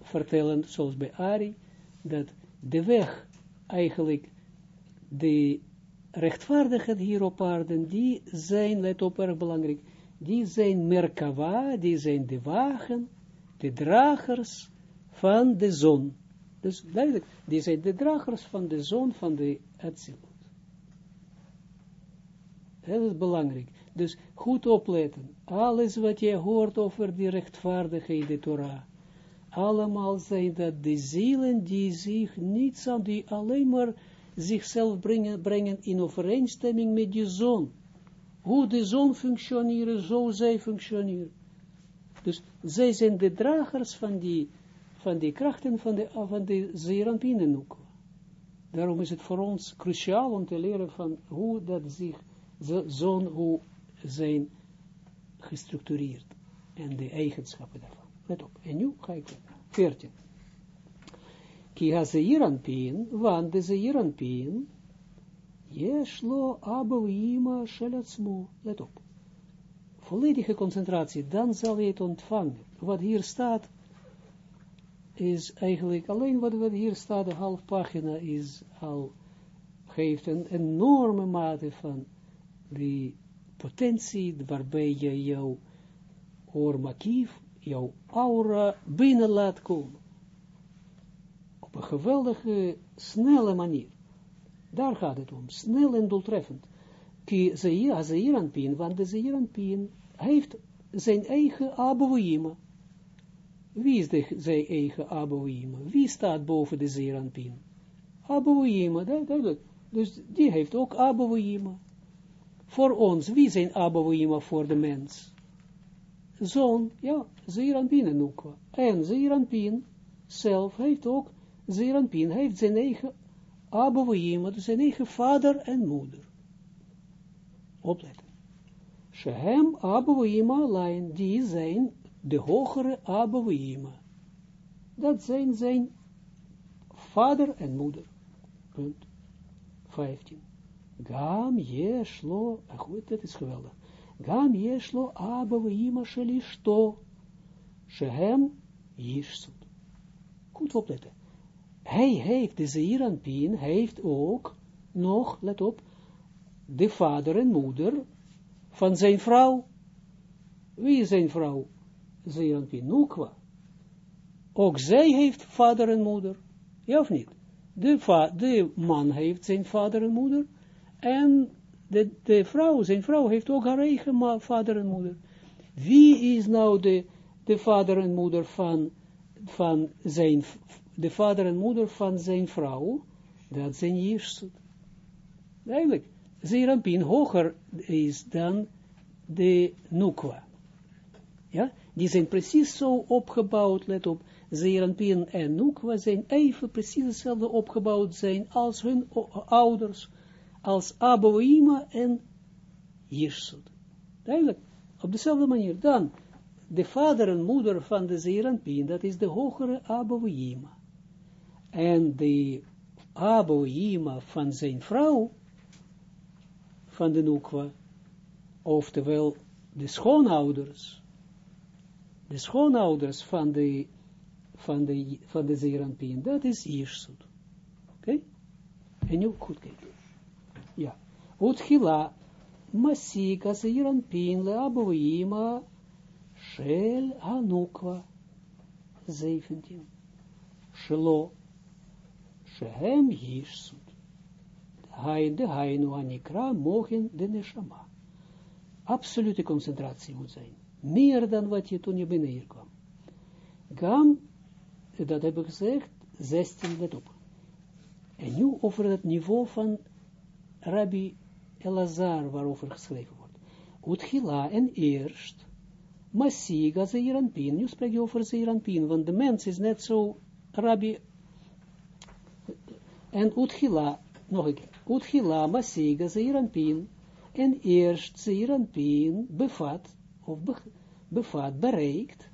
vertellen, zoals bij Ari, dat de weg, eigenlijk, de rechtvaardigheid hier op aarde, die zijn, let op, erg belangrijk, die zijn Merkava, die zijn de wagen, de dragers van de zon. Dus duidelijk, die zijn de dragers van de zon van de Atsilut. Dat is belangrijk. Dus goed opletten. Alles wat je hoort over die rechtvaardigheid, de Torah, allemaal zijn dat de zielen die zich niets aan, die alleen maar zichzelf brengen, brengen in overeenstemming met de zon. Hoe de zon functioneren, zo zij functioneren. Dus zij zijn de dragers van die, van die krachten van de, van de Zeranpinenhoek. Daarom is het voor ons cruciaal om te leren van hoe dat zich, zon, hoe zijn gestructureerd. En de eigenschappen daarvan. Let op. En nu ga ik 14. Ki ha pin, want de zeiranpin, yeshlo ima shelatzmo. Let op. Volledige concentratie, dan zal je het ontvangen. Wat hier staat, is eigenlijk alleen wat, wat hier staat, de half pagina is al, geeft een enorme mate van die potentie waarbij je jouw oormakief, jouw aura binnen laat komen. Op een geweldige, snelle manier. Daar gaat het om, snel en doeltreffend. Ki Zeiran Pin, want de Zeiran Pin heeft zijn eigen Abouima. Wie is de, zijn eigen Abouima? Wie staat boven de Zeiran Pin? Abouima, duidelijk. Dus die heeft ook Abouima. Voor ons, wie zijn Abouima voor de mens? Zoon, ja, Zeiranpin en Nukwa. En Zeiranpin zelf heeft ook, Zeiranpin heeft zijn eigen Abouima, dus zijn eigen vader en moeder. Opletten. Shehem Abouima alleen, die zijn de hogere Abouima. Dat zijn zijn vader en moeder. Punt. 15. Gam yeshlo, goed, dat is geweldig. Gam yeshlo aba veima shelishto, shehem yishsut. Goed opletten. Hij heeft, de Zeeranpien heeft ook nog, let op, de vader en moeder van zijn vrouw. Wie is zijn vrouw? Zeeranpien, Nukwa. Ook zij heeft vader en moeder. Ja of niet? De, de man heeft zijn vader en moeder. En de, de vrouw, zijn vrouw heeft ook haar eigen vader en moeder. Wie is nou de, de vader en moeder van, van zijn, de vader en moeder van zijn vrouw? Dat zijn Jirsut. Eigenlijk, Zerampin hoger is dan de Nukwa. Ja, die zijn precies zo opgebouwd, let op, Zeranpin en Nukwa zijn even precies hetzelfde opgebouwd zijn als hun ouders, als Aboima en Jirsut. Duidelijk, op dezelfde manier. Dan, de vader en moeder van de Zeranpin, dat is de hogere Aboima. En de Aboima van zijn vrouw, van de Nukwa, oftewel de schoonouders, de schoonouders van de van de, van de Zeranpien, dat is Jirsut. Oké? En nu goed kijken. Utchila, Masika Zeranpien, Leaboima, Shel Hanukwa, 17. Shelo, Shehem Jirsut. De Hainu Anikra mogen de Neshama. Absolute concentratie moet zijn. Meer dan wat je toen je binnen hier kwam. Gam dat heb ik gezegd, 16, let op. En nu over het niveau van Rabbi Elazar, waarover geschreven wordt. Utchila en eerst, Masiga Zeiranpin, nu spreek je over Zeiranpin, want de mens is net zo Rabbi, en Utchila, nog een keer, Utchila, Masiga Zeiranpin, en eerst Zeiranpin bevat, of bevat, bereikt,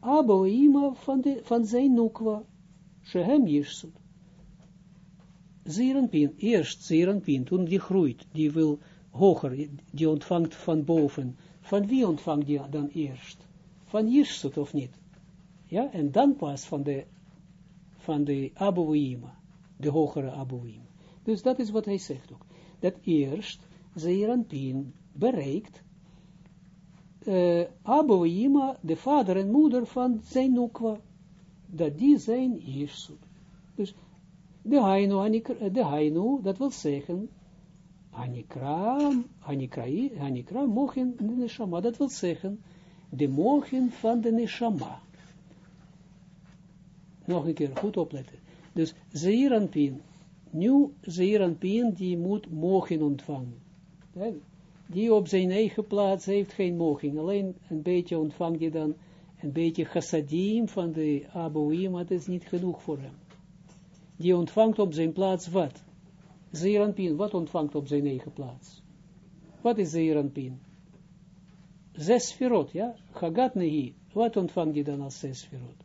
Aboima van, van zijn nukwa, Shehem. Zerenpin, eerst Zerenpin, toen die groeit, die wil hoger, die ontvangt van boven. Van wie ontvangt die dan eerst? Van Yishsut of niet? Ja, en dan pas van de, van de Aboima, de hogere Aboima. Dus dat is wat hij zegt ook. Dat eerst Zerenpin bereikt uh, Ima, de vader en moeder van zijn Nukwa, dat die zijn Jirsut. Dus de Hainu, de Hainu, dat wil zeggen, Anikra, Anikra, Anikra mogen de Neshama, dat wil zeggen, de mogen van de Neshama. Nog een keer, goed opletten. Dus Zeiranpin, nu Zeiranpin, die moet mogen ontvangen die op zijn eigen plaats heeft geen moging. Alleen een beetje ontvangt hij dan een beetje chassadim van de Abouim, maar dat is niet genoeg voor hem. Die ontvangt op zijn plaats wat? Zeeranpin, wat ontvangt op zijn eigen plaats? Wat is Zeeranpin? Zes sferot, ja? Chagat nehi. Wat ontvangt hij dan als zes sferot?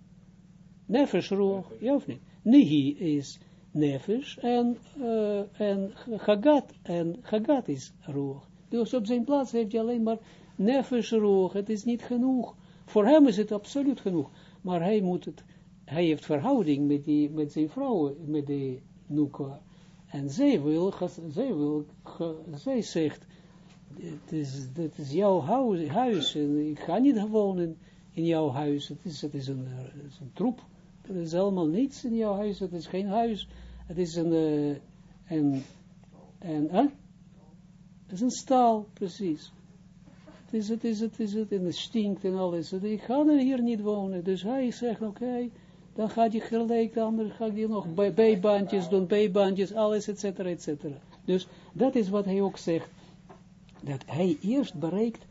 Nefesh roog, ja of niet? Nehi is nefesh en, uh, en chagat, en chagat is roog. Dus op zijn plaats heeft hij alleen maar nefesh roog. Het is niet genoeg. Voor hem is het absoluut genoeg. Maar hij moet het, hij heeft verhouding met, die, met zijn vrouw, met de Nukwa. En zij wil, zij wil, zij zegt, het is, het is jouw huis, en ik ga niet wonen in jouw huis, het is, het is, een, een troep, het is allemaal niets in jouw huis, het is geen huis, het is een, uh, een, een, uh, het is een stal, precies. Het is het, is het, is het, en het stinkt en alles. Ik ga er hier niet wonen. Dus hij zegt, oké, dan gaat hij gelijk, dan gaat hij nog bijbandjes doen, bijbandjes, alles, et cetera, et cetera. Dus dat is wat hij ook zegt, dat hij eerst bereikt,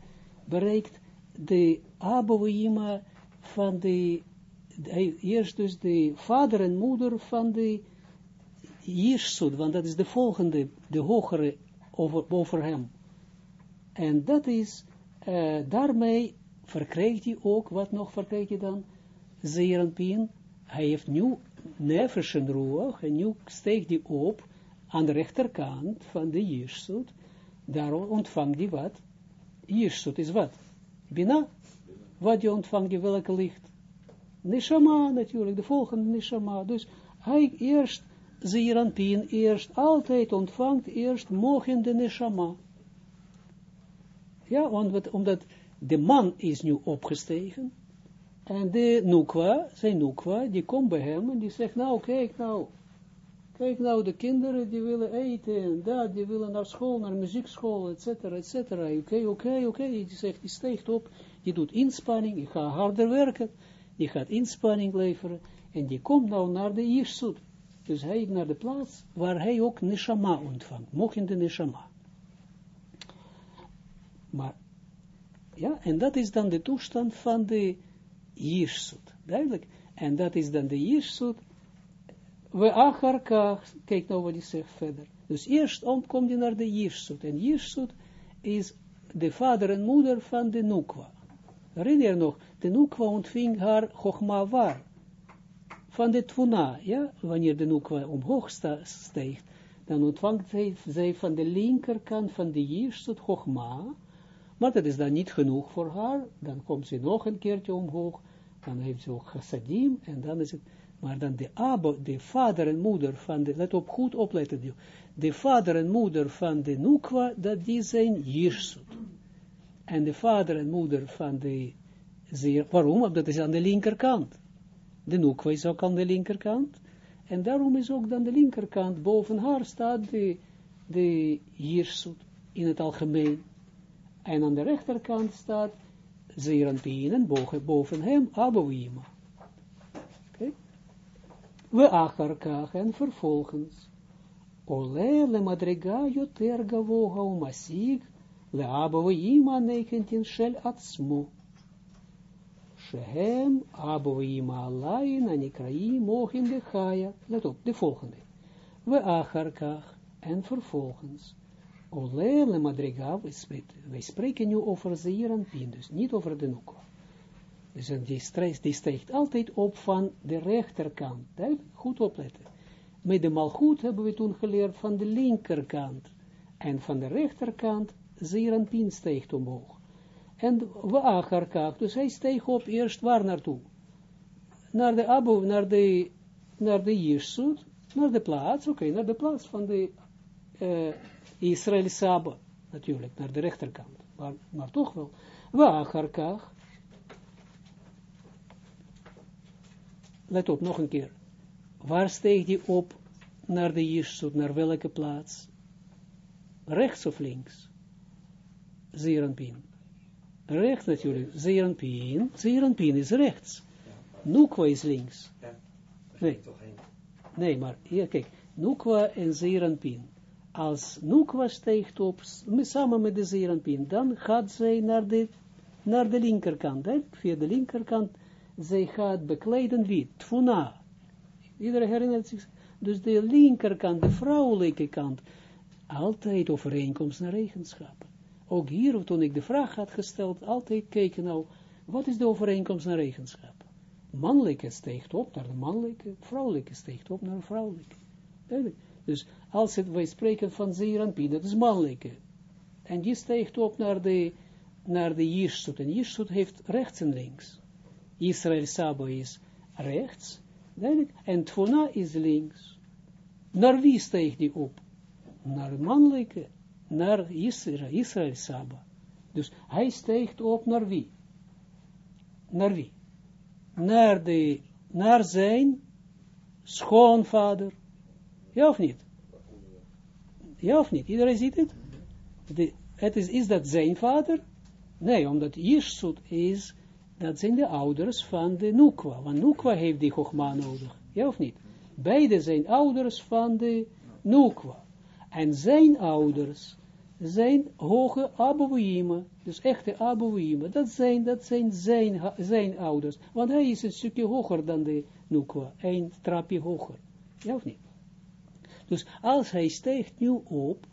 bereikt de aboïma van de, hij, eerst dus de vader en moeder van de Jirsut, want dat is de volgende, de hogere over, hem. En dat is, uh, daarmee verkrijgt hij ook, wat nog verkrijgt hij dan? Zeeranpien, hij heeft nu nefesh en roeg, en nu steekt hij op aan de rechterkant van de Jirsut, daar ontvangt hij wat? Jirsut is wat? Bina? Wat je ontvangt, je welke licht? Neshama natuurlijk, de volgende Neshama. Dus hij eerst, Zeeranpien, eerst altijd ontvangt, eerst mogen de Neshama. Ja, omdat, omdat de man is nu opgestegen, en de Nukwa, zijn Nukwa, die komt bij hem en die zegt, nou kijk nou, kijk nou, de kinderen die willen eten en dat, die willen naar school, naar muziekschool, et cetera, et cetera. Oké, oké, oké, die zegt, die steekt op, die doet inspanning, die gaat harder werken, die gaat inspanning leveren en die komt nou naar de Jirsut. Dus hij naar de plaats waar hij ook Neshama ontvangt, mocht de Neshama. Maar, ja, en dat is dan de toestand van de Jirsut. Duidelijk. En dat is dan de Jirsut. We acharkach, kijk nou wat hij zegt verder. Dus eerst komt hij naar de Jirsut. En Jirsut is de vader en moeder van de Nukwa. Herinner je nog, de Nukwa ontving haar Chogma waar. Van de Tvuna, ja, wanneer de Nukwa omhoog stijgt, dan ontvangt zij, zij van de linkerkant van de Jirsut Chogma, maar dat is dan niet genoeg voor haar, dan komt ze nog een keertje omhoog, dan heeft ze ook chassadim, en dan is het, maar dan de abo, de vader en moeder van de, let op, goed opletten, de vader en moeder van de Nukwa, dat die zijn Jirsut. En de vader en moeder van de zeer, waarom? Omdat is aan de linkerkant. De Nukwa is ook aan de linkerkant, en daarom is ook dan de linkerkant, boven haar staat de, de Jirsut, in het algemeen. En aan de rechterkant staat Zeranpien boven, boven hem Abouima. Okay. We acharkach en vervolgens. Ole le madrega yoter gavoha umasig le Abouima nekentin shel atzmo. Shehem Abouima alain anikraï mogen de chaya. Let op, de volgende. We acharkach en vervolgens. Olele madriga, wij spreken nu over Zeir en Pin, dus niet over de Nukwa. Dus die, stress, die stijgt altijd op van de rechterkant. Goed opletten. Met de malgoed hebben we toen geleerd van de linkerkant. En van de rechterkant Zeir en Pin stijgt omhoog. En we acharkak, dus hij steeg op eerst waar naartoe? Naar de Abu, naar de, naar de Jirsut, naar de plaats, oké, naar de plaats van de Israël Saba, natuurlijk, naar de rechterkant. Maar, maar toch wel. Wacharkach. Let op, nog een keer. Waar steeg die op naar de Jirsut, naar welke plaats? Rechts of links? Zeranpin. Rechts natuurlijk, Zeranpin. Zeranpin is rechts. Nukwa is links. Nee. Nee, maar hier, kijk. Nukwa en Zeranpin als Nukwa steekt op, samen met de Zeranpin, dan gaat zij naar de, naar de linkerkant, hè? via de linkerkant, zij gaat bekleden wie? Tfuna. Iedereen herinnert zich, dus de linkerkant, de vrouwelijke kant, altijd overeenkomst naar eigenschappen. Ook hier, toen ik de vraag had gesteld, altijd kijken nou, wat is de overeenkomst naar eigenschappen? Mannelijke steekt op naar de mannelijke, vrouwelijke steekt op naar de vrouwelijke. Dus als het, wij spreken van Zeeranpien, dat is mannelijke. En die steekt op naar de, naar de Jirsut. En Jirsut heeft rechts en links. Israël Sabo is rechts. En Tfona is links. Naar wie steekt die op? Naar mannelijke. naar Israël, Israël Saba. Dus hij steekt op naar wie? Naar wie? Naar, de, naar zijn schoonvader. Ja of niet? Ja of niet? Iedereen ziet het? Het is, is dat zijn vader? Nee, omdat Jirsut is, dat zijn de ouders van de Nukwa. Want Nukwa heeft die Chogma nodig. Ja of niet? Beide zijn ouders van de Nukwa. En zijn ouders zijn hoge Abouima, dus echte Abouima, dat zijn, dat zijn zijn, zijn ouders. Want hij is een stukje hoger dan de Nukwa, een trapje hoger. Ja of niet? Dus als hij steekt nu op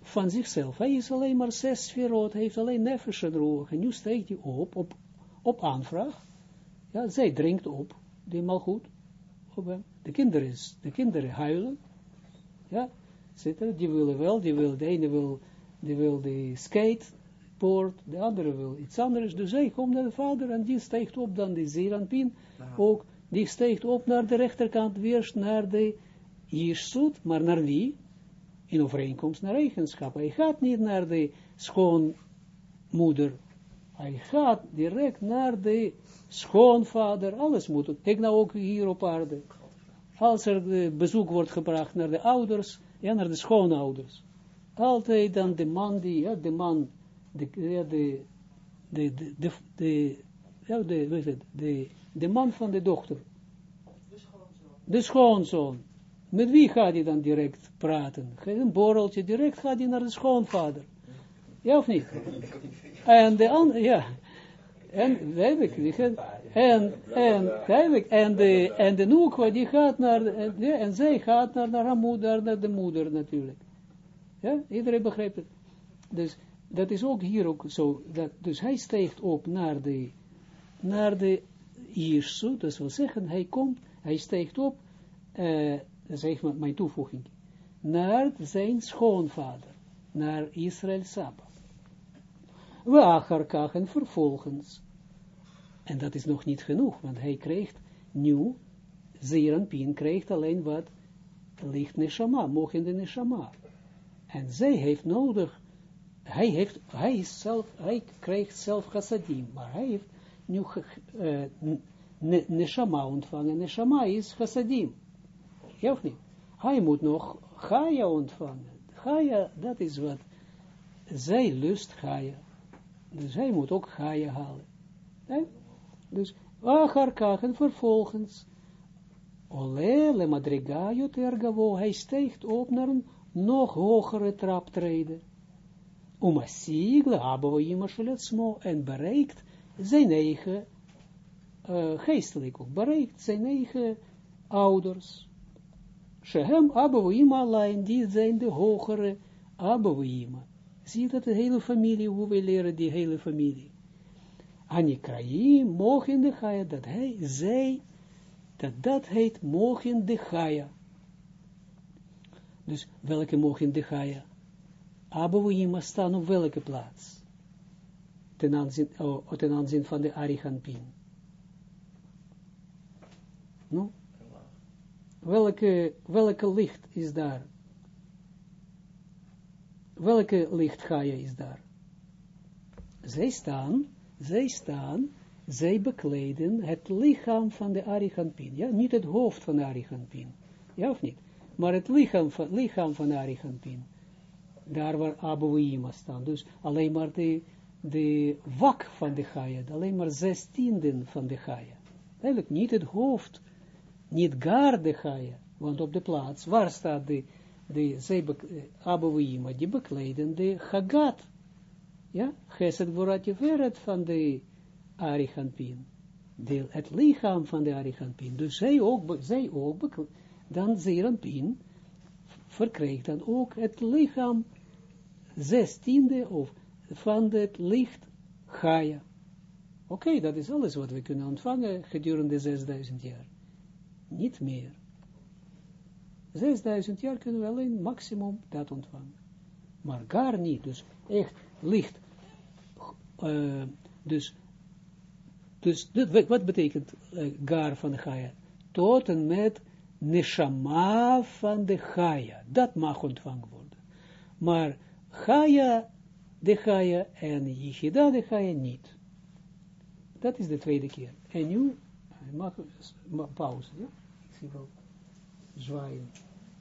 van zichzelf, hij is alleen maar zes sferot, hij heeft alleen nefesh en en nu steekt hij op, op, op aanvraag. Ja, zij drinkt op, die mal goed, op hem. De kinderen, de kinderen huilen, ja, zitten, die willen wel, die wil, de ene wil, die wil de skateboard, de andere wil iets anders, dus zij komt naar de vader en die steekt op dan de Zeranpin, ook, die steekt op naar de rechterkant, weer naar de Jirsut, maar naar wie? In overeenkomst naar eigenschap. Hij gaat niet naar de schoonmoeder, hij gaat direct naar de schoonvader, alles moet. Kijk nou ook hier op aarde. Als er bezoek wordt gebracht naar de ouders, ja, naar de schoonouders. Altijd dan de man die, ja, de man, de, ja, de, de, de, de, de, ja, de, het, de, de man van de dochter. De schoonzoon. De schoonzoon. Met wie gaat hij dan direct praten? Een borreltje, direct gaat hij naar de schoonvader. Ja of niet? En de andere, ja. En, ik, en, en, duidelijk, en de, en de Noekwa, die gaat naar, ja, en zij gaat naar, naar haar moeder, naar de moeder natuurlijk. Ja, iedereen begrijpt het. Dus, dat is ook hier ook zo, dat, dus hij steekt op naar de, naar de Jirsut, dat wil zeggen, hij komt, hij steekt op, uh, dat is even mijn toevoeging, naar zijn schoonvader, naar Israël Saba. We acharkach en vervolgens, en dat is nog niet genoeg, want hij krijgt nu, Zeranpien krijgt alleen wat licht neshama, mogen neshama. En zij heeft nodig, hij, heeft, hij, is zelf, hij krijgt zelf chassadim, maar hij heeft nu uh, neshama ontvangen. Neshama is chassadim. Ja of niet? Hij moet nog Gaia ontvangen. Gaia, dat is wat zij lust Gaia. Dus hij moet ook Gaia halen. Nee? Dus, acharkach en vervolgens, ole le madrigayo tergavo, hij steekt op naar een nog hogere traptreden. Om a sigle abouima shaletsmo, en bereikt zijn eigen, uh, geestelijk ook, bereikt zijn eigen ouders. Shehem abouima alleen, die zijn de hogere abouima. Zie dat de hele familie, hoe we leren die hele familie. Anikraïm, mogen de Gaia, dat hij, zij, dat dat heet mogen de Gaia. Dus welke mogen de Gaia? Abouima staan op welke plaats? Ten aanzien, oh, ten aanzien van de Ariganpin. No? Welke, welke licht is daar? Welke licht Gaia is daar? Zij staan zij staan, zij bekleden het lichaam van de Ariganpin. Ja, niet het hoofd van de Ariganpin. Ja of niet? Maar het lichaam van, lichaam van de Ariganpin. Daar waar Abouima staan. Dus alleen maar de, de wak van de Gaia. Alleen maar zestienden van de Gaia. Eigenlijk niet het hoofd. Niet gar de Gaia. Want op de plaats, waar staat de, de zij, Abouima, die de Hagat ja, Geset Gvorat Veret van de Ariganpin. De, het lichaam van de Ariganpin. Dus zij ook, zij ook dan Zeranpin verkrijgt dan ook het lichaam zestiende of van het licht Gaia. Oké, dat is alles wat we kunnen ontvangen gedurende 6000 jaar. Niet meer. 6000 jaar kunnen we alleen maximum dat ontvangen. Maar gar niet. Dus echt licht uh, dus, dus dit, wat betekent uh, gar van de Gaia? Tot en met neshama van de Gaia. Dat mag ontvangen worden. Maar Gaia, de Gaia en Yichida, de Gaia niet. Dat is de tweede keer. En nu, mag, pauze, ja? Wel zwaaien.